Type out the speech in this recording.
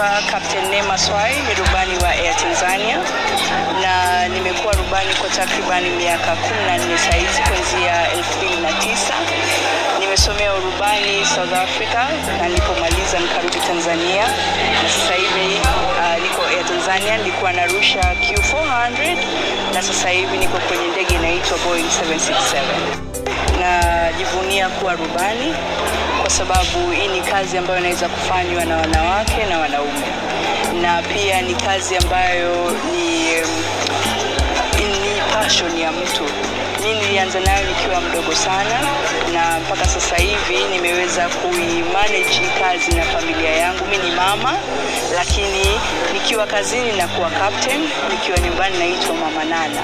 Naitwa Captain Nema Swai, ni rubani wa Air Tanzania na nimekuwa rubani kwa takribani miaka 14 saizi kuanzia 2009. Nimesomea urubani South Africa na nilipomaliza nikarudi Tanzania na sasa hivi uh, niko Air Tanzania, nilikuwa narusha Q400 na sasa hivi niko kwenye ndege inaitwa Boeing 767. Najivunia kuwa rubani sababu hii ni kazi ambayo inaweza kufanywa na wanawake na wanaume, na pia ni kazi ambayo ni, ni passion ya mtu. Mimi nilianza nayo nikiwa mdogo sana, na mpaka sasa hivi nimeweza kuimanage kazi na familia yangu. Mi ni mama, lakini nikiwa kazini nakuwa captain, nikiwa nyumbani naitwa mama Nana.